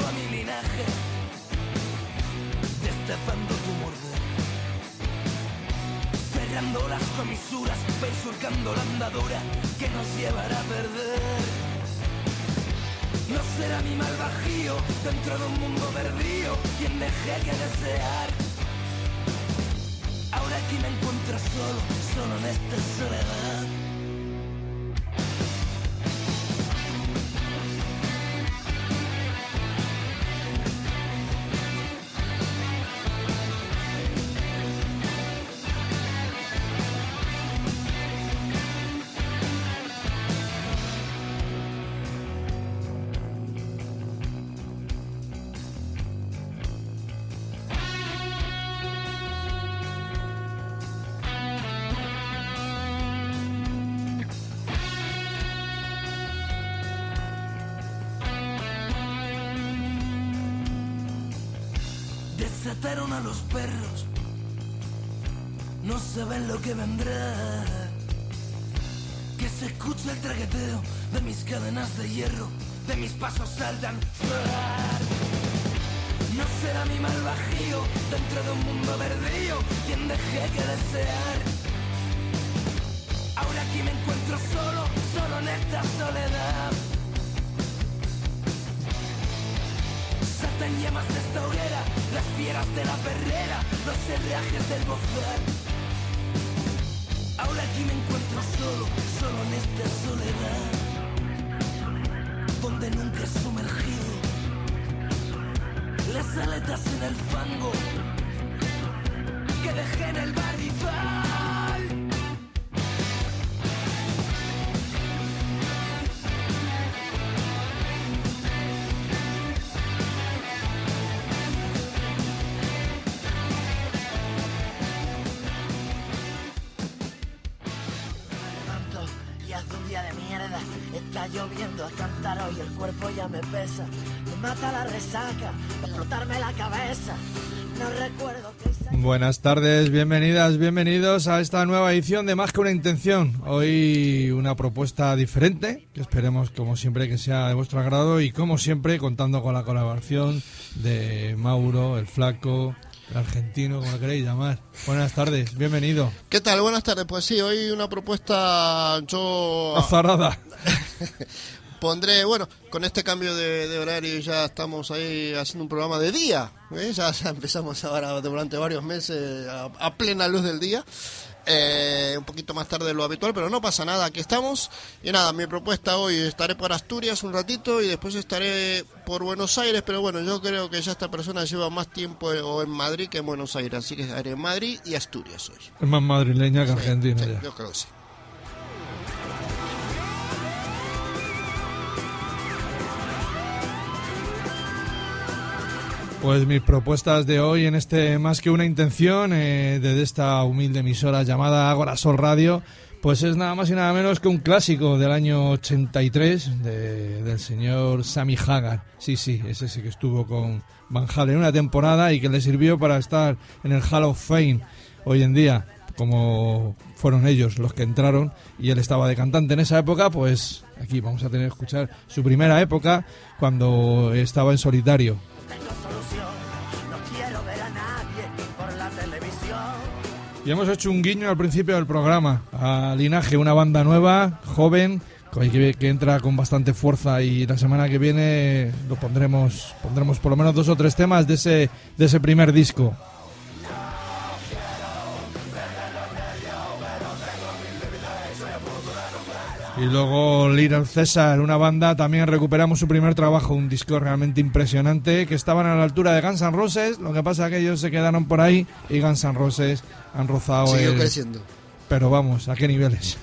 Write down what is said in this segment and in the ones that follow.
a mi linaje, destapando tu morder, cerrando las comisuras, surcando la andadura que nos llevará a perder. No será mi mal bajío dentro de un mundo perdido quien deje que desear. Ahora aquí me encuentro solo, solo en esta soledad. Desataron a los perros, no saben lo que vendrá. Que se escuche el traqueteo de mis cadenas de hierro, de mis pasos al danzar. No será mi mal bajío dentro de un mundo perdido quien deje que desear. Ahora aquí me encuentro solo, solo en esta soledad. Saltan llamas de esta hoguera, las fieras de la perrera, los herrajes del bozal. Ahora aquí me encuentro solo, solo en esta soledad, donde nunca he sumergido las aletas en el fango que dejé en el barrizal. La cabeza. No recuerdo que Buenas tardes, bienvenidas, bienvenidos a esta nueva edición de Más que una intención. Hoy una propuesta diferente, que esperemos como siempre que sea de vuestro agrado y como siempre contando con la colaboración de Mauro, el flaco, el argentino, como lo queréis llamar. Buenas tardes, bienvenido. ¿Qué tal? Buenas tardes. Pues sí, hoy una propuesta yo Azarada. pondré, bueno, con este cambio de, de horario ya estamos ahí haciendo un programa de día. ¿eh? Ya, ya empezamos ahora durante varios meses a, a plena luz del día. Eh, un poquito más tarde de lo habitual, pero no pasa nada, aquí estamos. Y nada, mi propuesta hoy, estaré por Asturias un ratito y después estaré por Buenos Aires, pero bueno, yo creo que ya esta persona lleva más tiempo en- o en Madrid que en Buenos Aires, así que estaré en Madrid y Asturias hoy. Es más madrileña que argentina Sí, ya. yo creo que sí. Pues mis propuestas de hoy en este Más que una intención, eh, desde esta humilde emisora llamada Agora Sol Radio, pues es nada más y nada menos que un clásico del año 83 de- del señor Sammy Hagar. Sí, sí, es ese que estuvo con Van Halen una temporada y que le sirvió para estar en el Hall of Fame hoy en día. Como fueron ellos los que entraron y él estaba de cantante en esa época, pues aquí vamos a tener que escuchar su primera época cuando estaba en solitario. No quiero ver a nadie por la televisión. Y hemos hecho un guiño al principio del programa a Linaje, una banda nueva, joven, que, que entra con bastante fuerza y la semana que viene lo pondremos, pondremos por lo menos dos o tres temas de ese, de ese primer disco. Y luego Little César, una banda, también recuperamos su primer trabajo, un disco realmente impresionante, que estaban a la altura de Guns N' Roses, lo que pasa es que ellos se quedaron por ahí y Guns N' Roses han rozado Siguió el- creciendo. Pero vamos, ¿a qué niveles?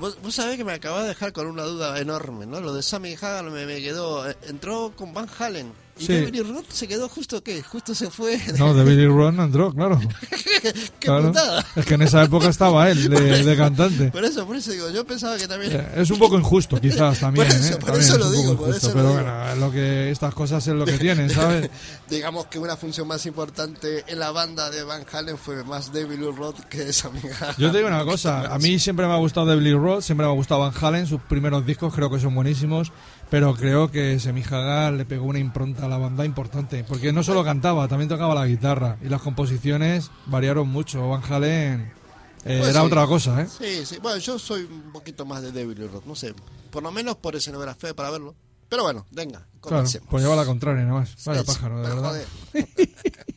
Vos, vos sabés que me acabas de dejar con una duda enorme, ¿no? Lo de Sammy Hagar me, me quedó... eh, Entró con Van Halen. ¿Y Sí. David se quedó justo qué? Justo se fue. No, de Billy Ron entró, claro. ¡Qué claro. putada! Es que en esa época estaba él, de, de cantante. Por eso, por eso digo, yo pensaba que también... Eh, Es un poco injusto, quizás también. Por eso, ¿eh? por También eso es lo digo, por injusto, eso lo pero digo. bueno, lo que estas cosas es lo que tienen, ¿sabes? Digamos que una función más importante en la banda de Van Halen fue más David Roth que Sammy Hagar. Yo te digo una cosa, a mí siempre me ha gustado David Roth, siempre me ha gustado Van Halen, sus primeros discos creo que son buenísimos, pero creo que Semi Hagar le pegó una impronta a la banda importante, porque no solo cantaba, también tocaba la guitarra y las composiciones variaron mucho. Van Halen eh, Pues era sí. otra cosa, ¿eh? Sí, sí. Bueno, yo soy un poquito más de David Lee Roth, no sé. Por lo menos por escenografía para verlo. Pero bueno, venga, Claro, comencemos. pues lleva la contraria nada más. Vaya pájaro, de verdad.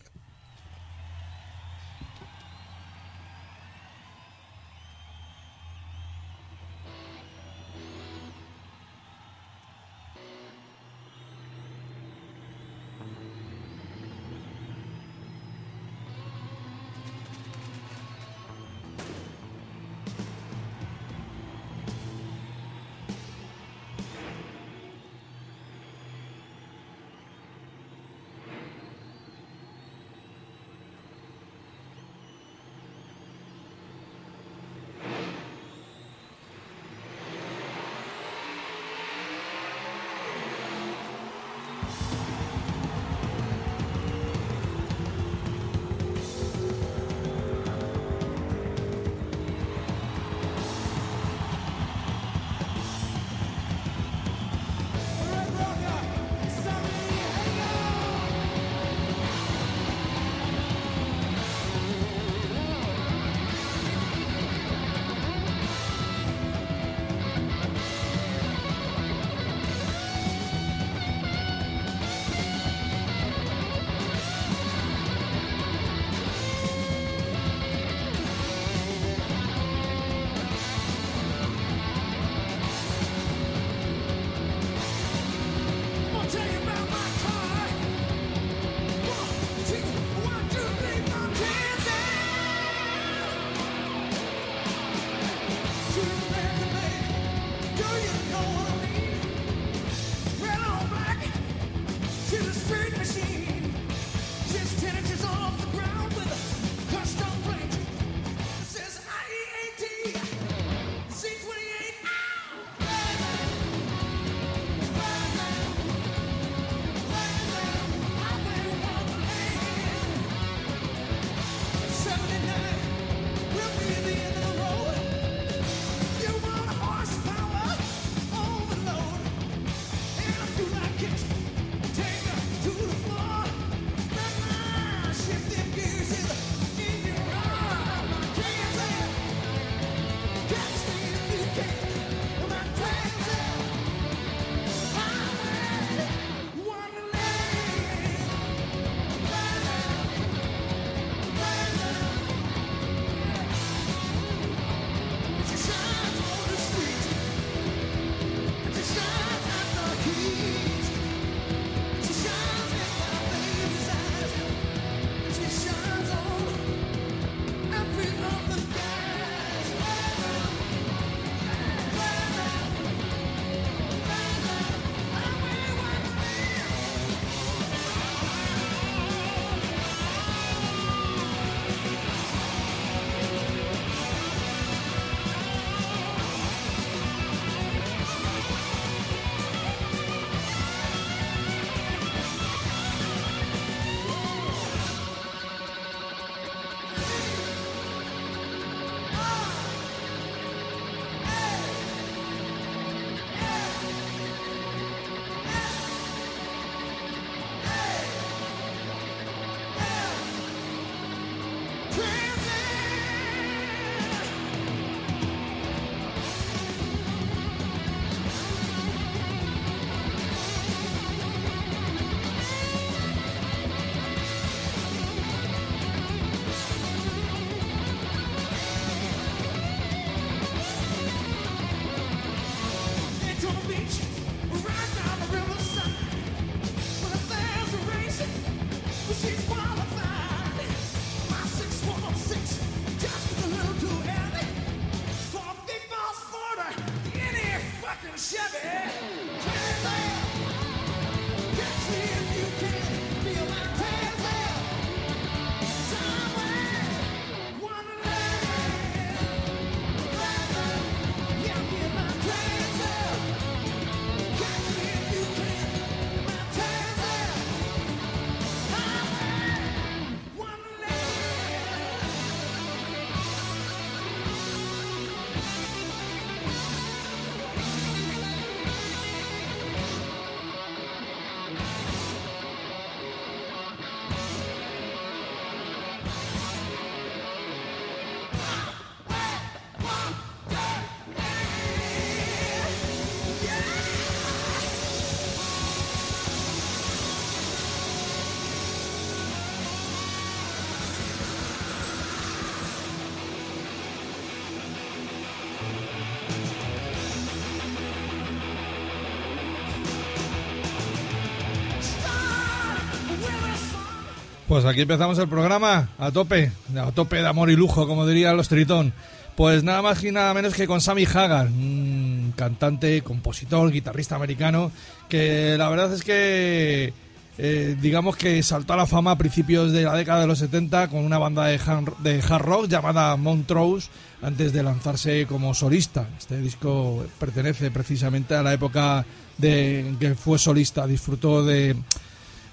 Pues aquí empezamos el programa a tope, a tope de amor y lujo, como dirían los Tritón. Pues nada más y nada menos que con Sammy Hagar, un cantante, compositor, guitarrista americano, que la verdad es que eh, digamos que saltó a la fama a principios de la década de los 70 con una banda de, de hard rock llamada Montrose antes de lanzarse como solista. Este disco pertenece precisamente a la época de que fue solista, disfrutó de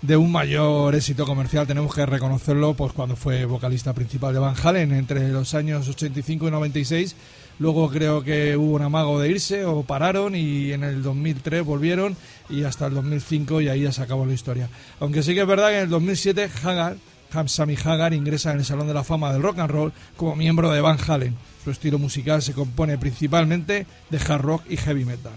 de un mayor éxito comercial, tenemos que reconocerlo, pues cuando fue vocalista principal de Van Halen entre los años 85 y 96. Luego creo que hubo un amago de irse o pararon y en el 2003 volvieron y hasta el 2005 y ahí ya se acabó la historia. Aunque sí que es verdad que en el 2007 Hagar, Sammy Hagar ingresa en el Salón de la Fama del Rock and Roll como miembro de Van Halen. Su estilo musical se compone principalmente de hard rock y heavy metal.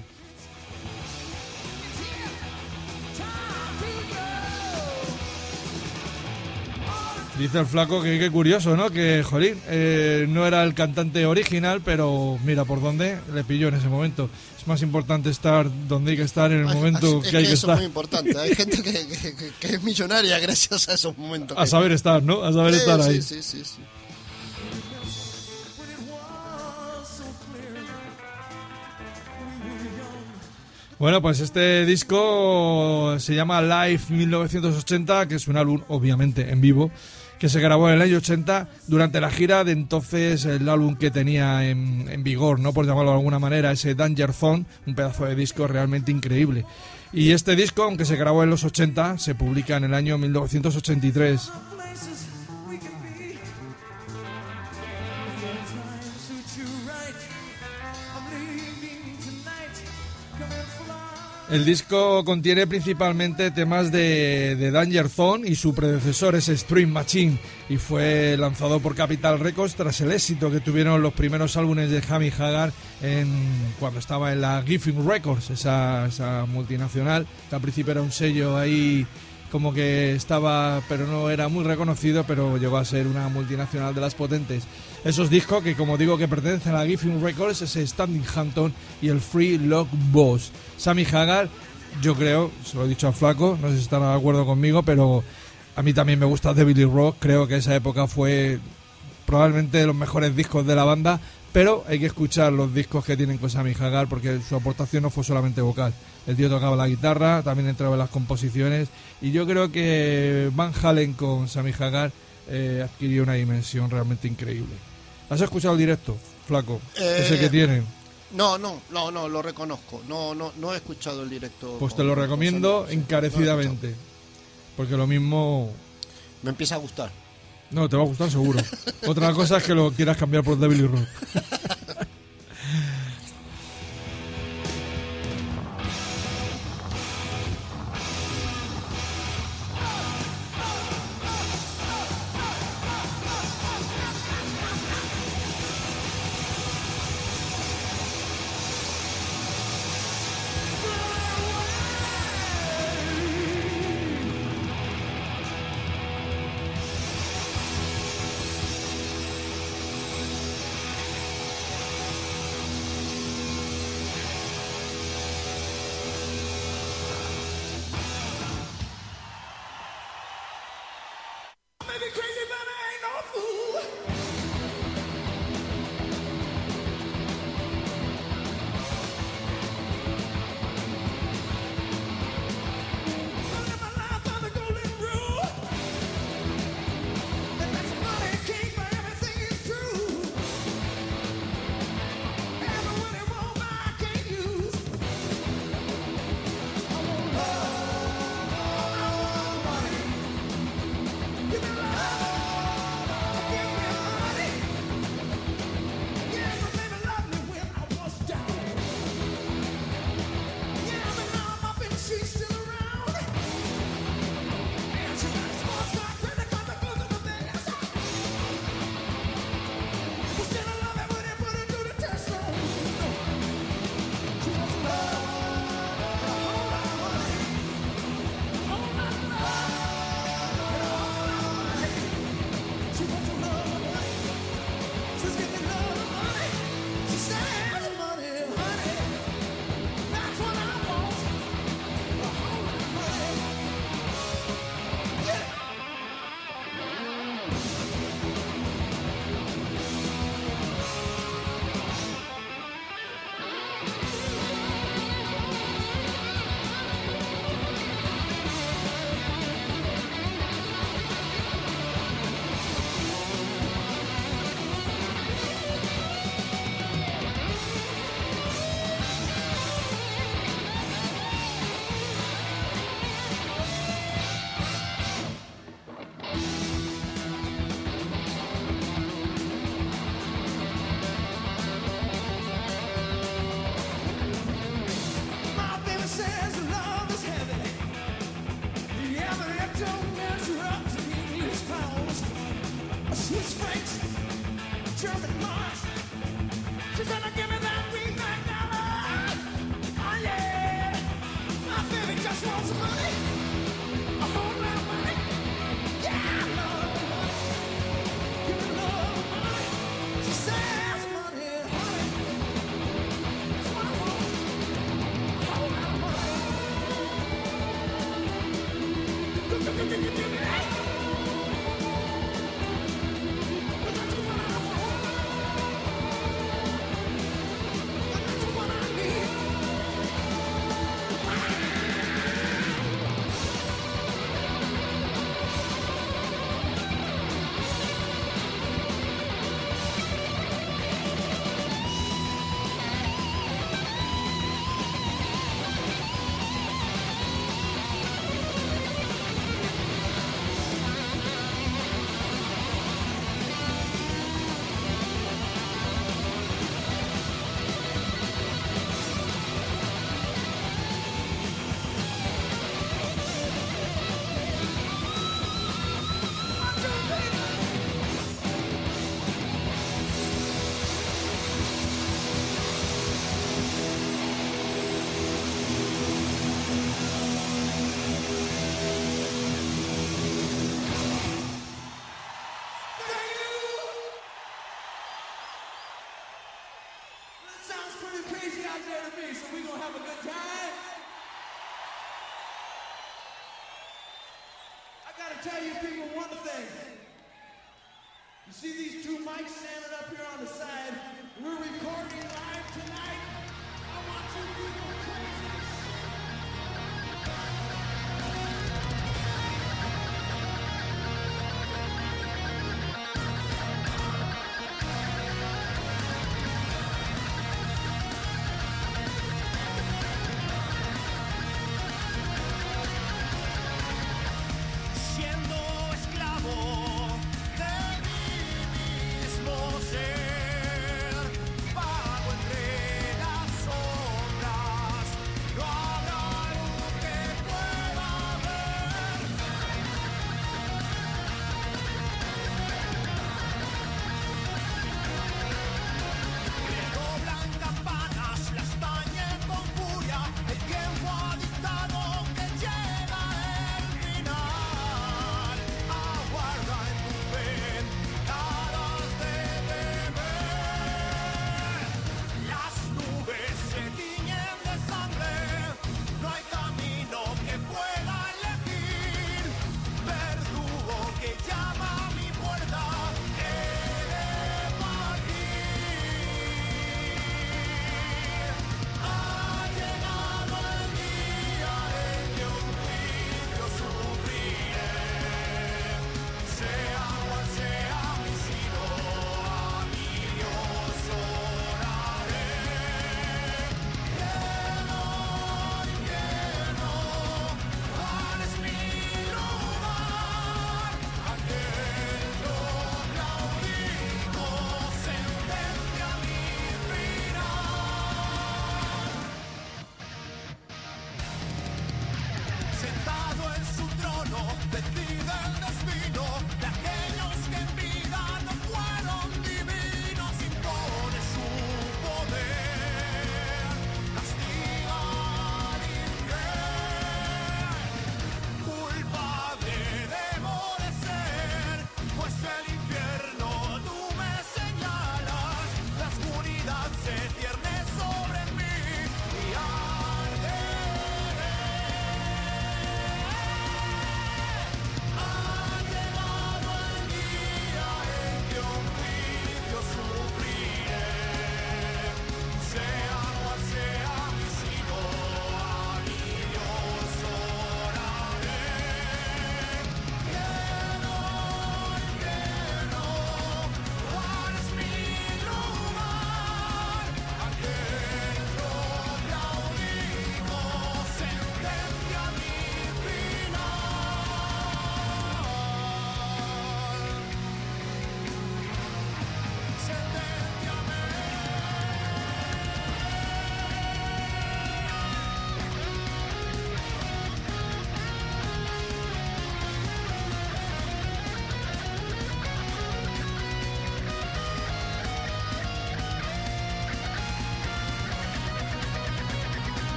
Dice el flaco que qué curioso, ¿no? Que, jolín, eh, no era el cantante original, pero mira por dónde le pilló en ese momento. Es más importante estar donde hay que estar en el momento que, hay que, estar. Es muy importante. Hay gente que, es millonaria gracias a esos momentos. A saber estar, ¿no? A saber estar ahí. Sí, sí, sí. Bueno, pues este disco se llama Live 1980, que es un álbum obviamente en vivo que se grabó en el año 80 durante la gira de entonces el álbum que tenía en, vigor, ¿no? Por llamarlo de alguna manera, ese Danger Zone, un pedazo de disco realmente increíble. Y este disco, aunque se grabó en los 80, se publica en el año 1983. El disco contiene principalmente temas de, Danger Zone y su predecesor es Stream Machine y fue lanzado por Capital Records tras el éxito que tuvieron los primeros álbumes de Jamie Hagar en, cuando estaba en la Giving Records, esa, esa multinacional, que al principio era un sello ahí como que estaba, pero no era muy reconocido, pero llegó a ser una multinacional de las potentes. Esos discos que, como digo, que pertenecen a Giffin Records, es Standing Hampton y el Free Lock Boss. Sammy Hagar, yo creo, se lo he dicho al flaco, no sé si están de acuerdo conmigo, pero a mí también me gusta Billy Rock, creo que esa época fue probablemente de los mejores discos de la banda, pero hay que escuchar los discos que tienen con Sammy Hagar porque su aportación no fue solamente vocal. El tío tocaba la guitarra, también entraba en las composiciones y yo creo que Van Halen con Sammy Hagar eh, adquirió una dimensión realmente increíble. ¿Has escuchado el directo, flaco? Ese que eh, tienen. No, no, no, no, lo reconozco. No, no, no he escuchado el directo. Pues te lo recomiendo encarecidamente. porque lo mismo. Me empieza a gustar. No, te va a gustar seguro. Otra cosa es que lo quieras cambiar por Devil y Rock.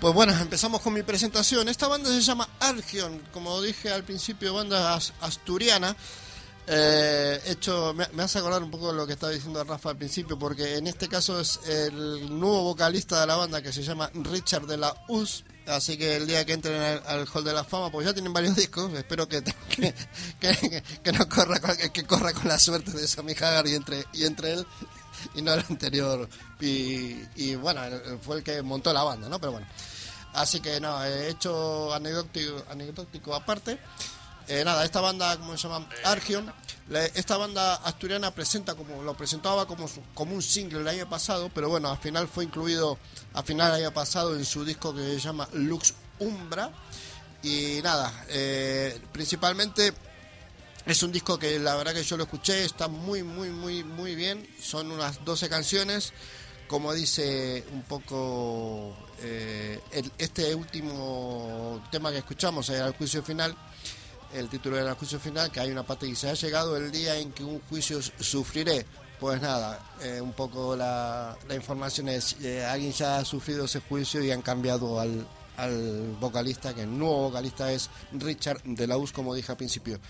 Pues bueno, empezamos con mi presentación. Esta banda se llama Argion, como dije al principio, banda asturiana. Eh, hecho, me, hace acordar un poco lo que estaba diciendo Rafa al principio, porque en este caso es el nuevo vocalista de la banda que se llama Richard de la US. Así que el día que entren al, Hall de la Fama, pues ya tienen varios discos. Espero que, que, no corra, que corra con la suerte de Sammy Hagar y entre, y entre él y no el anterior. Y, bueno, fue el que montó la banda, ¿no? Pero bueno. Así que no, he hecho anecdótico, anecdótico aparte. Eh, nada, esta banda, como se llama, Argion, esta banda asturiana presenta como lo presentaba como, como un single el año pasado, pero bueno, al final fue incluido, al final el año pasado en su disco que se llama Lux Umbra. Y nada, eh, principalmente es un disco que la verdad que yo lo escuché, está muy, muy, muy, muy bien. Son unas 12 canciones. Como dice un poco eh, este último tema que escuchamos, era el juicio final. El título era el juicio final, que hay una parte que dice, ha llegado el día en que un juicio sufriré. Pues nada, eh, un poco la, información es, eh, alguien ya ha sufrido ese juicio y han cambiado al, al vocalista, que el nuevo vocalista es Richard de la US, como dije al principio.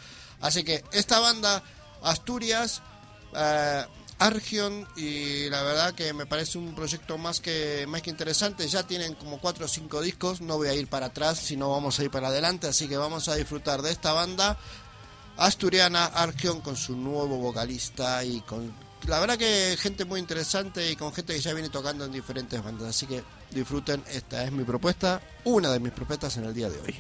Así que esta banda, Asturias, Argion, y la verdad que me parece un proyecto más que, más que interesante. Ya tienen como cuatro o cinco discos, no voy a ir para atrás, sino vamos a ir para adelante. Así que vamos a disfrutar de esta banda asturiana, Argion, con su nuevo vocalista y con la verdad que gente muy interesante y con gente que ya viene tocando en diferentes bandas. Así que disfruten, esta es mi propuesta, una de mis propuestas en el día de hoy.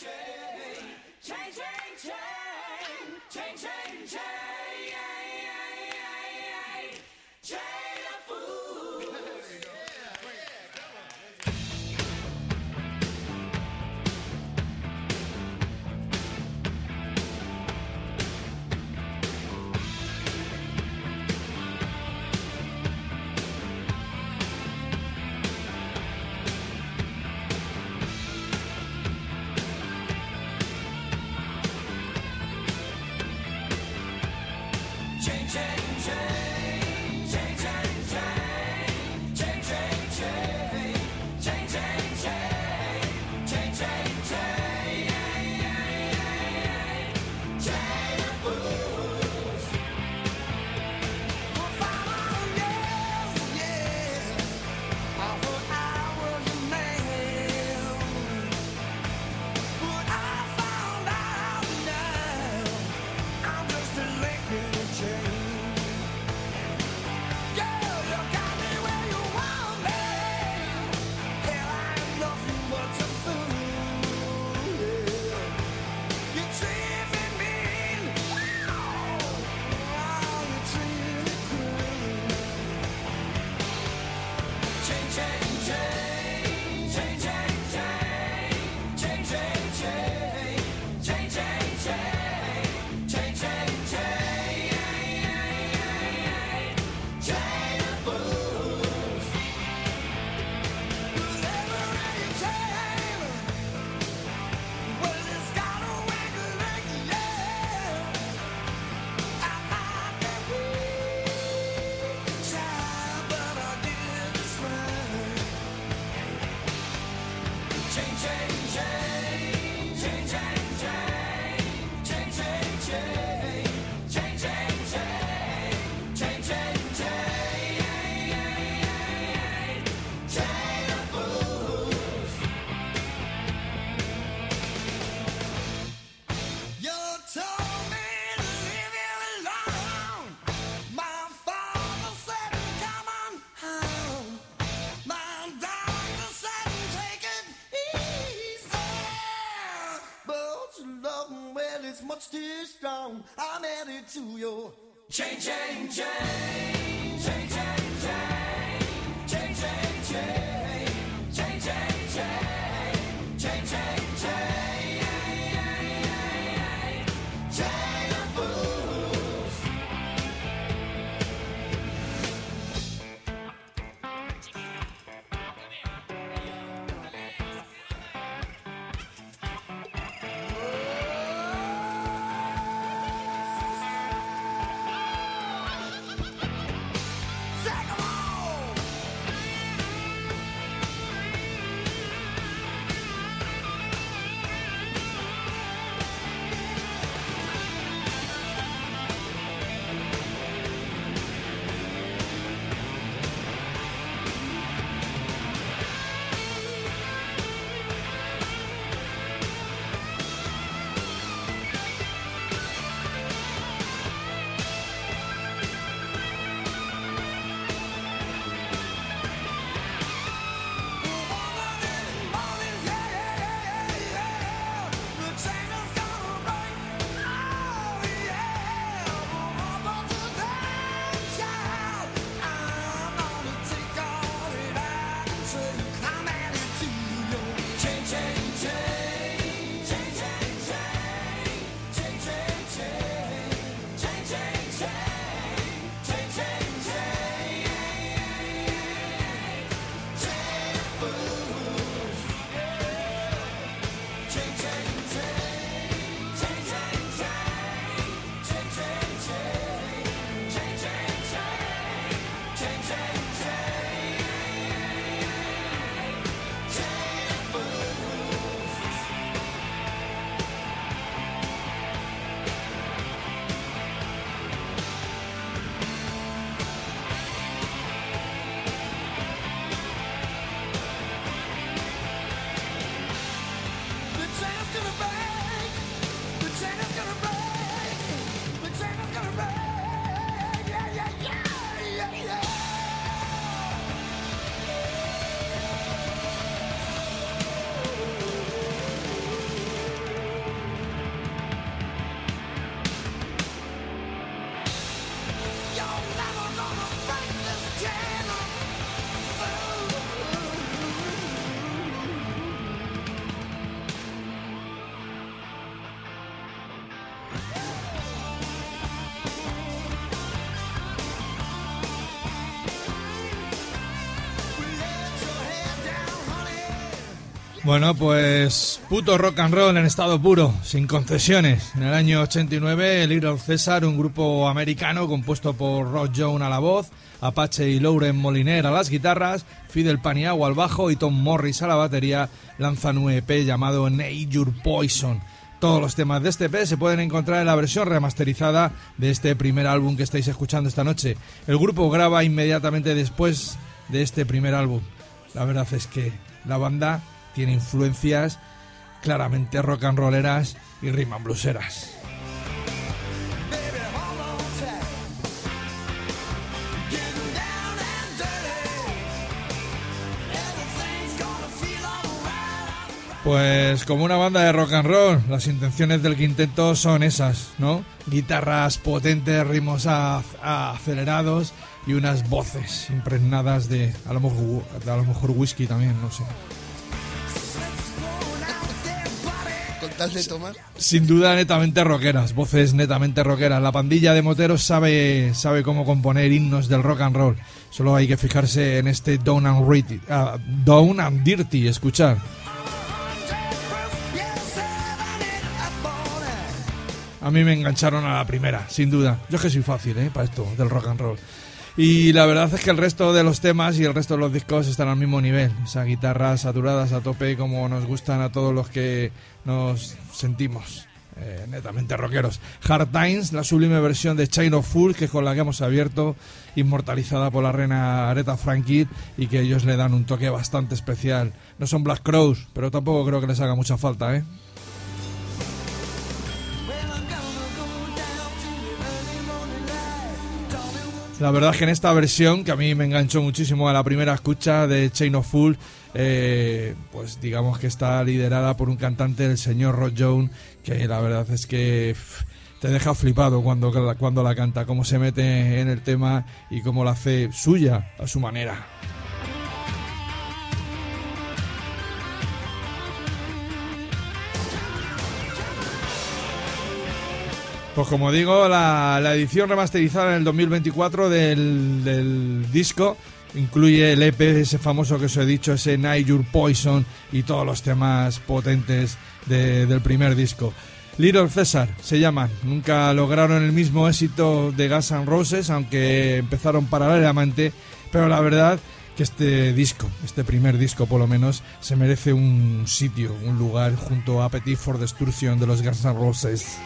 change. I'm added to your chain, chain, chain. Bueno, pues puto rock and roll en estado puro, sin concesiones. En el año 89, Little César, un grupo americano compuesto por Rod Jones a la voz, Apache y Lauren Moliner a las guitarras, Fidel Paniagua al bajo y Tom Morris a la batería, lanzan un EP llamado Nature Poison. Todos los temas de este EP se pueden encontrar en la versión remasterizada de este primer álbum que estáis escuchando esta noche. El grupo graba inmediatamente después de este primer álbum. La verdad es que la banda tiene influencias claramente rock and rolleras y rhythm blueseras. Pues como una banda de rock and roll, las intenciones del quinteto son esas, ¿no? Guitarras potentes, ritmos acelerados y unas voces impregnadas de a lo mejor whisky también, no sé. Sin duda netamente rockeras, voces netamente rockeras. La pandilla de moteros sabe, sabe cómo componer himnos del rock and roll. Solo hay que fijarse en este Down and, Dirty, ah, Down and Dirty, escuchar. A mí me engancharon a la primera, sin duda. Yo es que soy fácil, ¿eh? Para esto, del rock and roll. Y la verdad es que el resto de los temas y el resto de los discos están al mismo nivel. Esas guitarras saturadas a tope como nos gustan a todos los que nos sentimos eh, netamente rockeros. Hard Times, la sublime versión de Chain of Fools, que es con la que hemos abierto, inmortalizada por la reina Aretha Franklin y que ellos le dan un toque bastante especial. No son Black Crows, pero tampoco creo que les haga mucha falta, ¿eh? La verdad es que en esta versión, que a mí me enganchó muchísimo a la primera escucha de Chain of Fool, eh, pues digamos que está liderada por un cantante, el señor Rod Jones, que la verdad es que te deja flipado cuando, cuando la canta, cómo se mete en el tema y cómo la hace suya a su manera. Pues como digo, la, edición remasterizada en el 2024 del, disco incluye el EP, ese famoso que os he dicho, ese Night Your Poison y todos los temas potentes del primer disco. Little César se llaman, nunca lograron el mismo éxito de Guns N' Roses, aunque empezaron paralelamente, pero la verdad que este disco, este primer disco por lo menos, se merece un sitio, un lugar junto a Appetite for Destruction de los Guns N' Roses.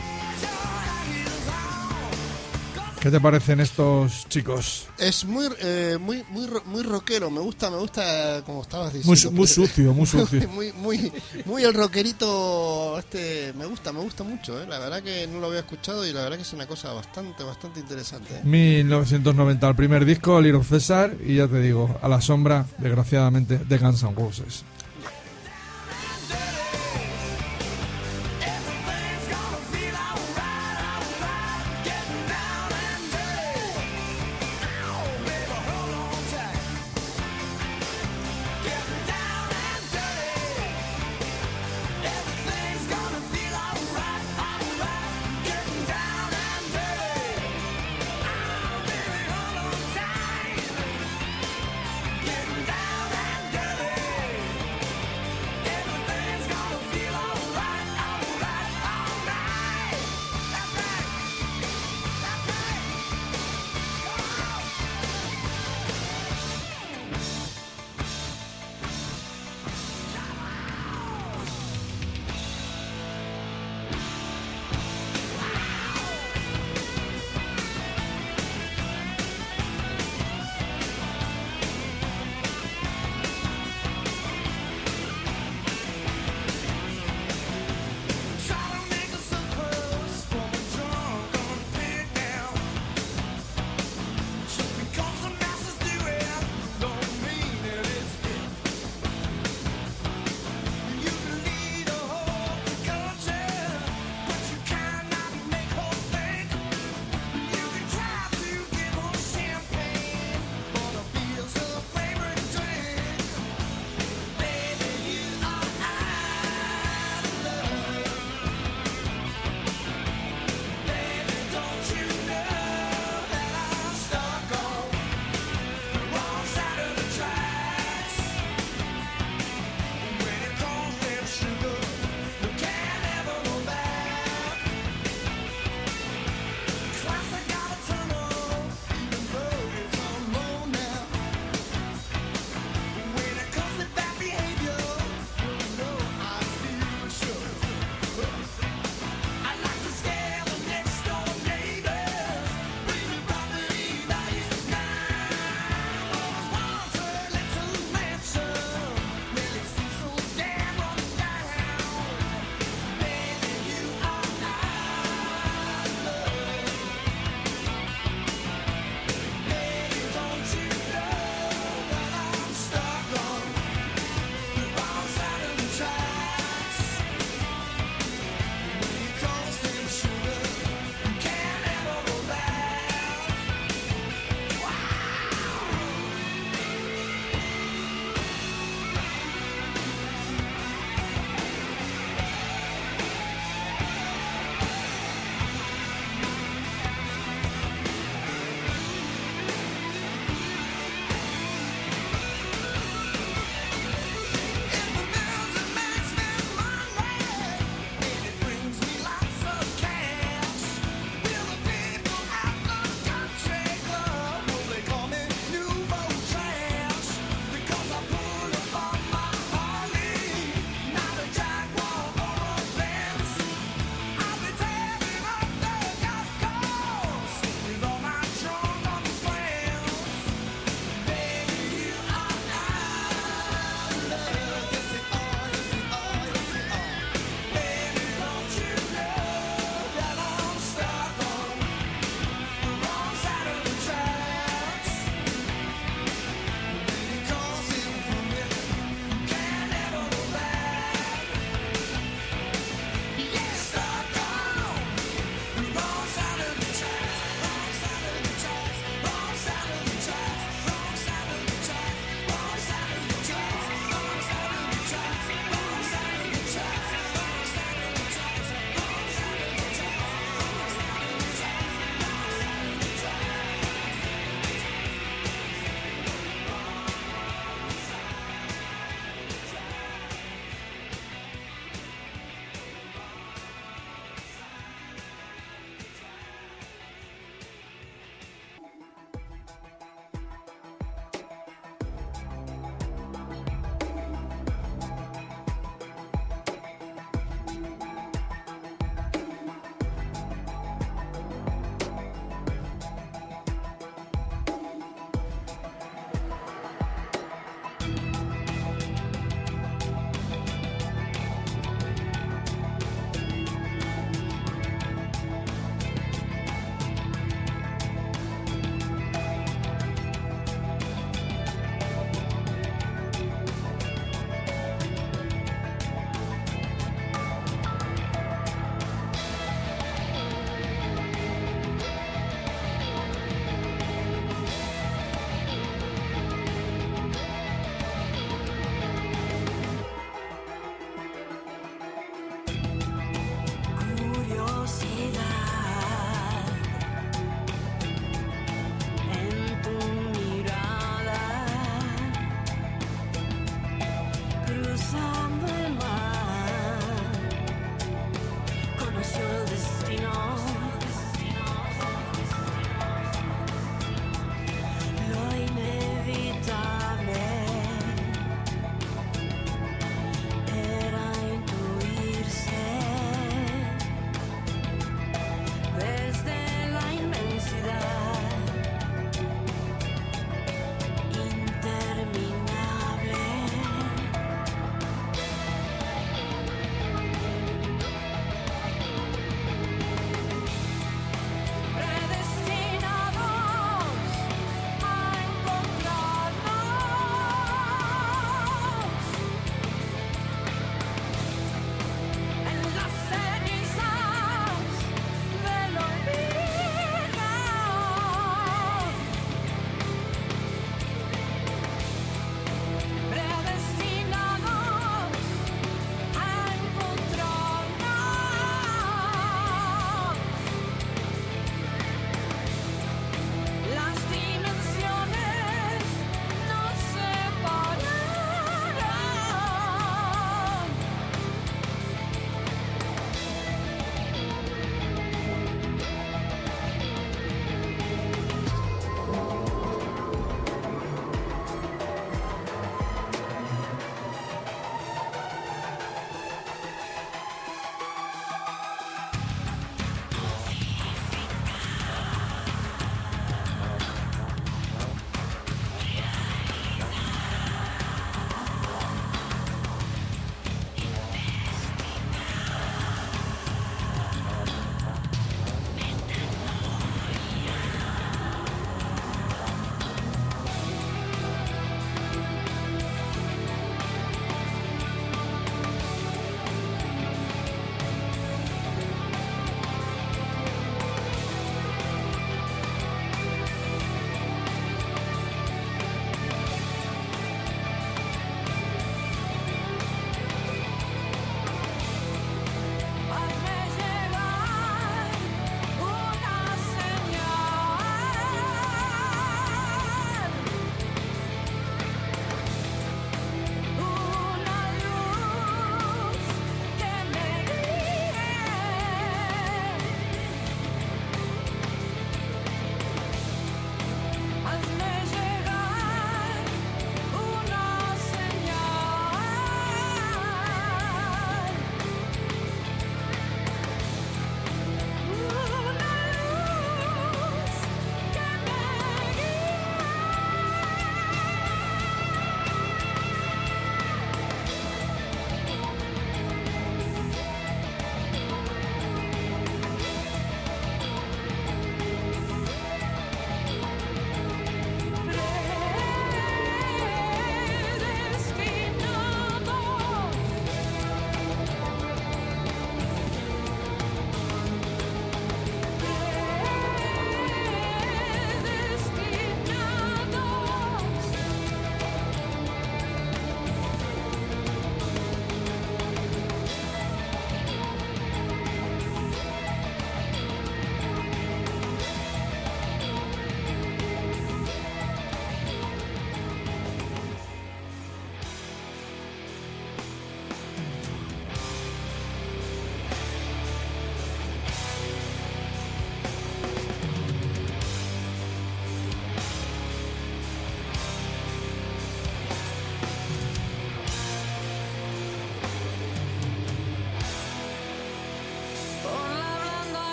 ¿Qué te parecen estos chicos? Es muy, eh, muy, muy, muy rockero. Me gusta, me gusta como estabas diciendo. Muy, muy sucio, muy sucio. muy, muy, muy el rockerito. Este, me gusta, me gusta mucho. Eh. La verdad que no lo había escuchado y la verdad que es una cosa bastante, bastante interesante. 1990, eh. el primer disco, Little César y ya te digo, a la sombra, desgraciadamente, de Guns N' Roses.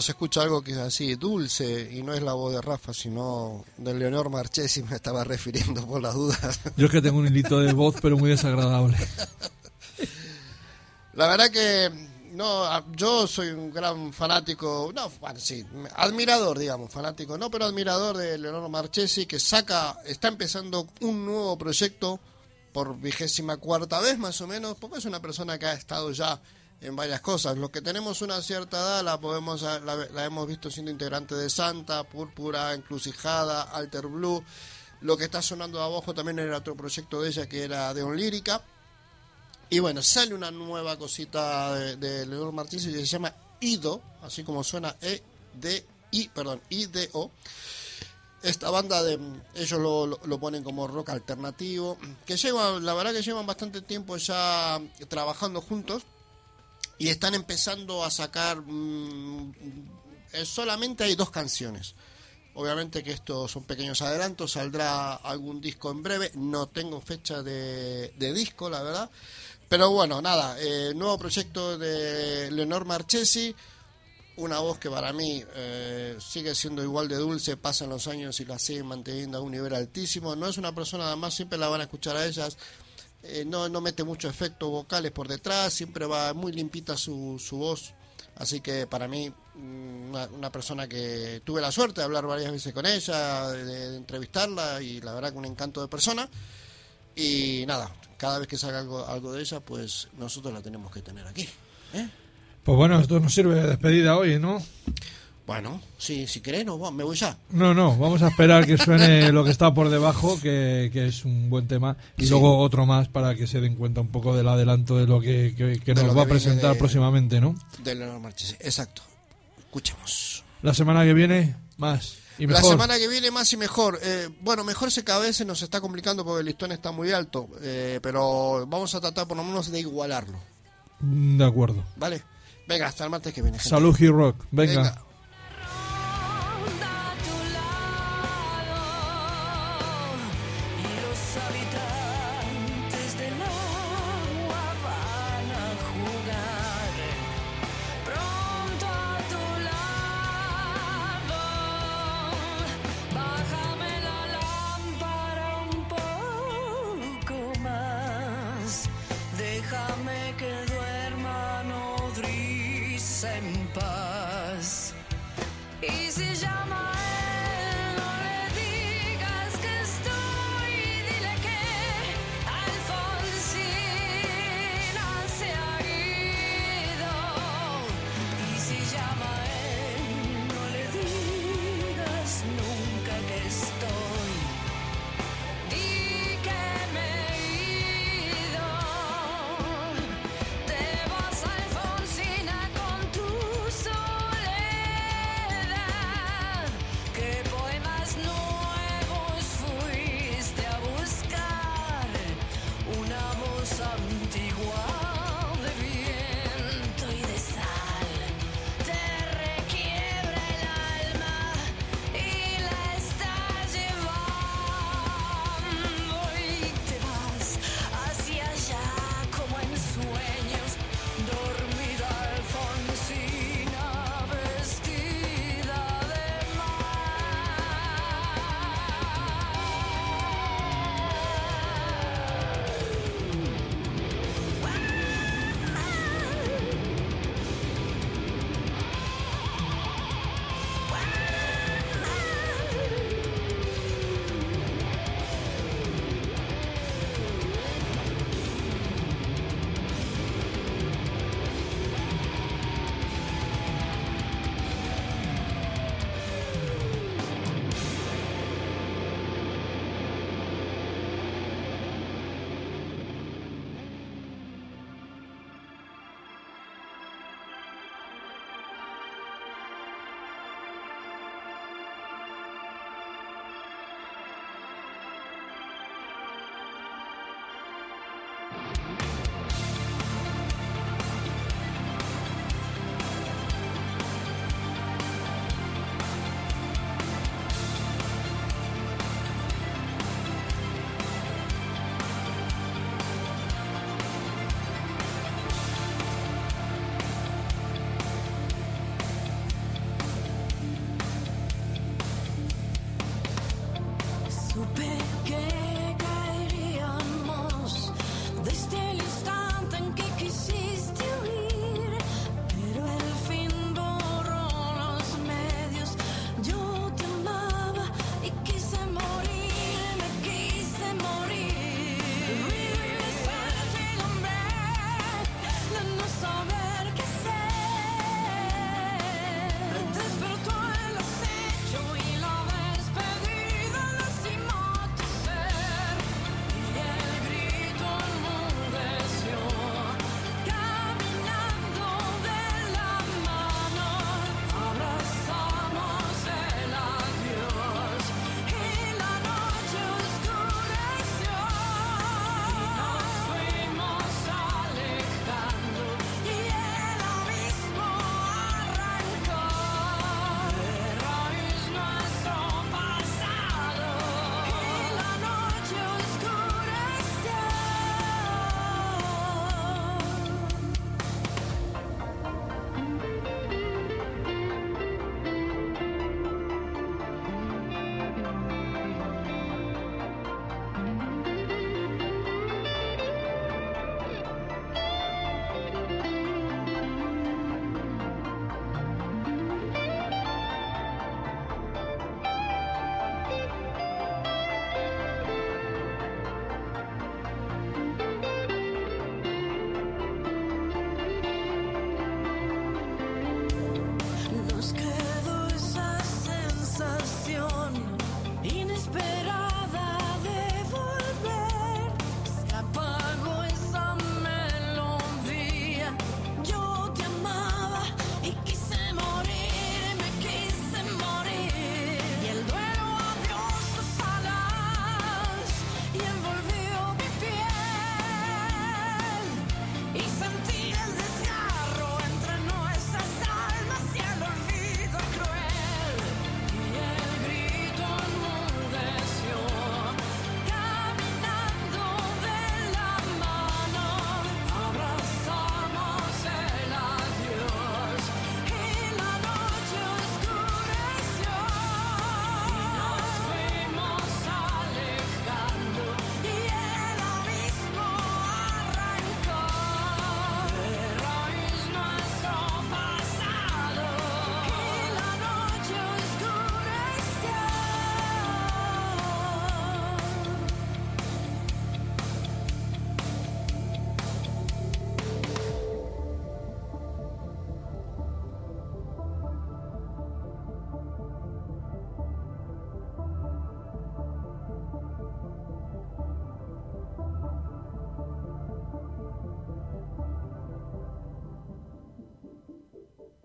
Cuando se escucha algo que es así dulce y no es la voz de Rafa, sino de Leonor Marchesi, me estaba refiriendo por las dudas. Yo es que tengo un hilito de voz, pero muy desagradable. La verdad que no, yo soy un gran fanático, no, bueno, sí, admirador, digamos, fanático, no, pero admirador de Leonor Marchesi, que saca, está empezando un nuevo proyecto por vigésima cuarta vez más o menos, porque es una persona que ha estado ya en varias cosas. Los que tenemos una cierta edad la podemos la, hemos visto siendo integrante de Santa, Púrpura, Encrucijada, Alter Blue. Lo que está sonando abajo también era otro proyecto de ella que era de Lírica. Y bueno, sale una nueva cosita de, de Leonor Martínez que se llama Ido, así como suena E D I, perdón, I D O. Esta banda de ellos lo, lo, ponen como rock alternativo, que llevan, la verdad que llevan bastante tiempo ya trabajando juntos y están empezando a sacar mm, eh, solamente hay dos canciones obviamente que estos son pequeños adelantos saldrá algún disco en breve no tengo fecha de, disco la verdad pero bueno nada eh, nuevo proyecto de Leonor Marchesi una voz que para mí eh, sigue siendo igual de dulce, pasan los años y la sigue manteniendo a un nivel altísimo. No es una persona, además siempre la van a escuchar a ellas, eh, no, no mete muchos efectos vocales por detrás, siempre va muy limpita su, su voz. Así que para mí, mm, una, persona que tuve la suerte de hablar varias veces con ella, de, entrevistarla y la verdad que un encanto de persona. Y nada, cada vez que salga algo, algo de ella, pues nosotros la tenemos que tener aquí. ¿eh? Pues bueno, esto nos sirve de despedida hoy, ¿no? Bueno, sí, si querés, no, me voy ya. No, no, vamos a esperar que suene lo que está por debajo, que, es un buen tema, y luego otro más para que se den cuenta un poco del adelanto de lo que, nos va a presentar próximamente, ¿no? De Leonor Marches, exacto. Escuchemos. La semana que viene, más. Y mejor. La semana que viene más y mejor. Eh, bueno, mejor se cada vez se nos está complicando porque el listón está muy alto, eh, pero vamos a tratar por lo menos de igualarlo. De acuerdo. Vale. Venga, hasta el martes que viene. Salud y rock. Venga. pas